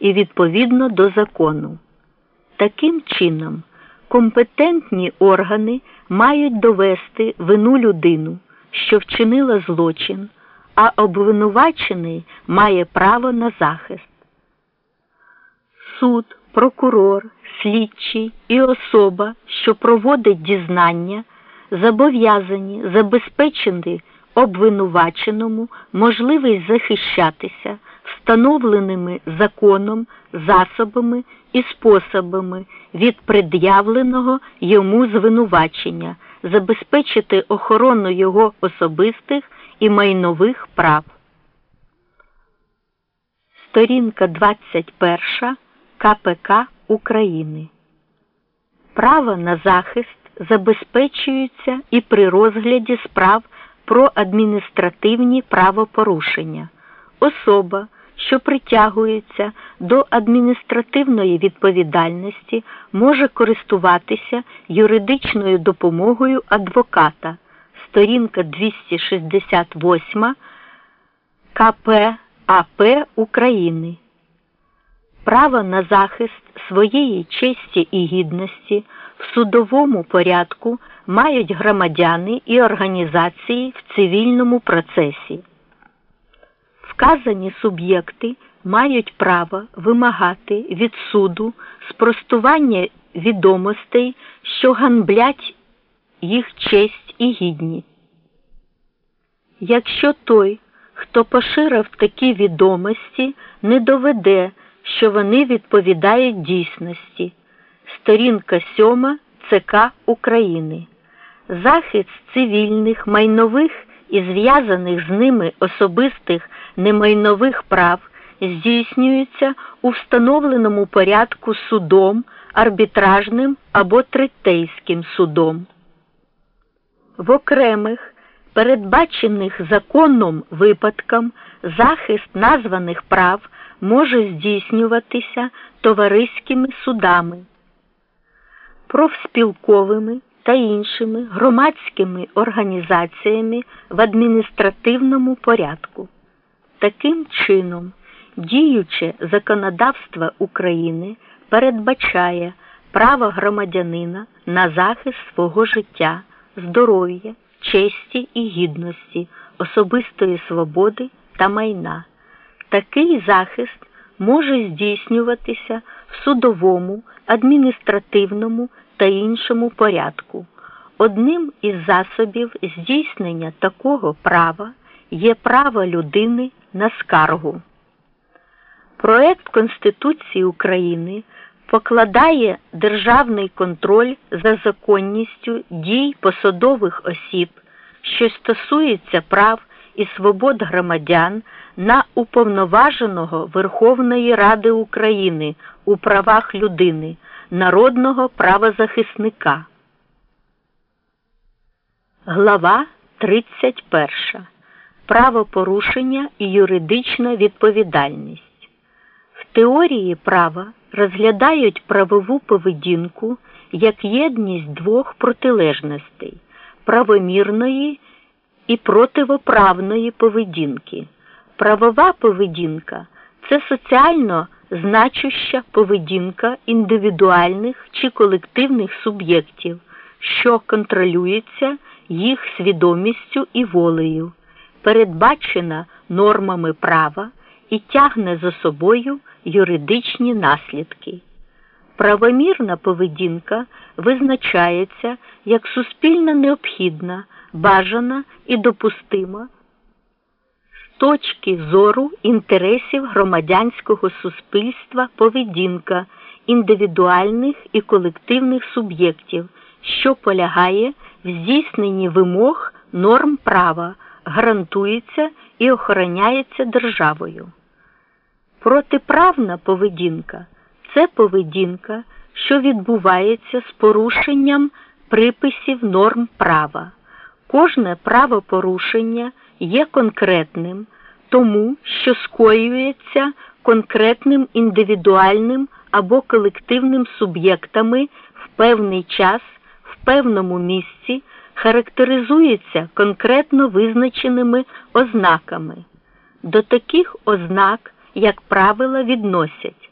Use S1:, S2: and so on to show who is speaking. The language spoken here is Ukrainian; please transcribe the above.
S1: і відповідно до закону. Таким чином, компетентні органи мають довести вину людину, що вчинила злочин, а обвинувачений має право на захист. Суд, прокурор, слідчий і особа, що проводить дізнання, зобов'язані забезпечити обвинуваченому можливість захищатися встановленими законом, засобами і способами від пред'явленого йому звинувачення, забезпечити охорону його особистих і майнових прав. Сторінка 21 КПК України. Право на захист забезпечується і при розгляді справ про адміністративні правопорушення. Особа, що притягується до адміністративної відповідальності, може користуватися юридичною допомогою адвоката. Сторінка 268 КП АП України. Право на захист своєї честі і гідності в судовому порядку мають громадяни і організації в цивільному процесі. Вказані суб'єкти мають право вимагати від суду спростування відомостей, що ганблять їх честь і гідність. Якщо той, хто поширив такі відомості, не доведе, що вони відповідають дійсності. Сторінка 7 ЦК України. Захист цивільних, майнових і зв'язаних з ними особистих немайнових прав здійснюється у встановленому порядку судом, арбітражним або третейським судом. В окремих передбачених законом випадкам захист названих прав може здійснюватися товариськими судами, профспілковими та іншими громадськими організаціями в адміністративному порядку. Таким чином, діюче законодавство України передбачає право громадянина на захист свого життя, здоров'я, честі і гідності, особистої свободи та майна. Такий захист може здійснюватися в судовому, адміністративному та іншому порядку. Одним із засобів здійснення такого права є право людини на скаргу. Проект Конституції України покладає державний контроль за законністю дій посадових осіб, що стосується прав і свобод громадян на уповноваженого Верховної Ради України у правах людини, народного правозахисника. Глава 31. Правопорушення і юридична відповідальність. В теорії права розглядають правову поведінку як єдність двох протилежностей правомірної і противоправної поведінки. Правова поведінка це соціально значуща поведінка індивідуальних чи колективних суб'єктів, що контролюється їх свідомістю і волею, передбачена нормами права і тягне за собою юридичні наслідки. Правомірна поведінка визначається як суспільно необхідна, бажана і допустима точки зору інтересів громадянського суспільства поведінка індивідуальних і колективних суб'єктів, що полягає в здійсненні вимог норм права, гарантується і охороняється державою. Протиправна поведінка це поведінка, що відбувається з порушенням приписів норм права. Кожне правопорушення є конкретним, тому що скоюється конкретним індивідуальним або колективним суб'єктами в певний час, в певному місці, характеризується конкретно визначеними ознаками. До таких ознак як правило, відносять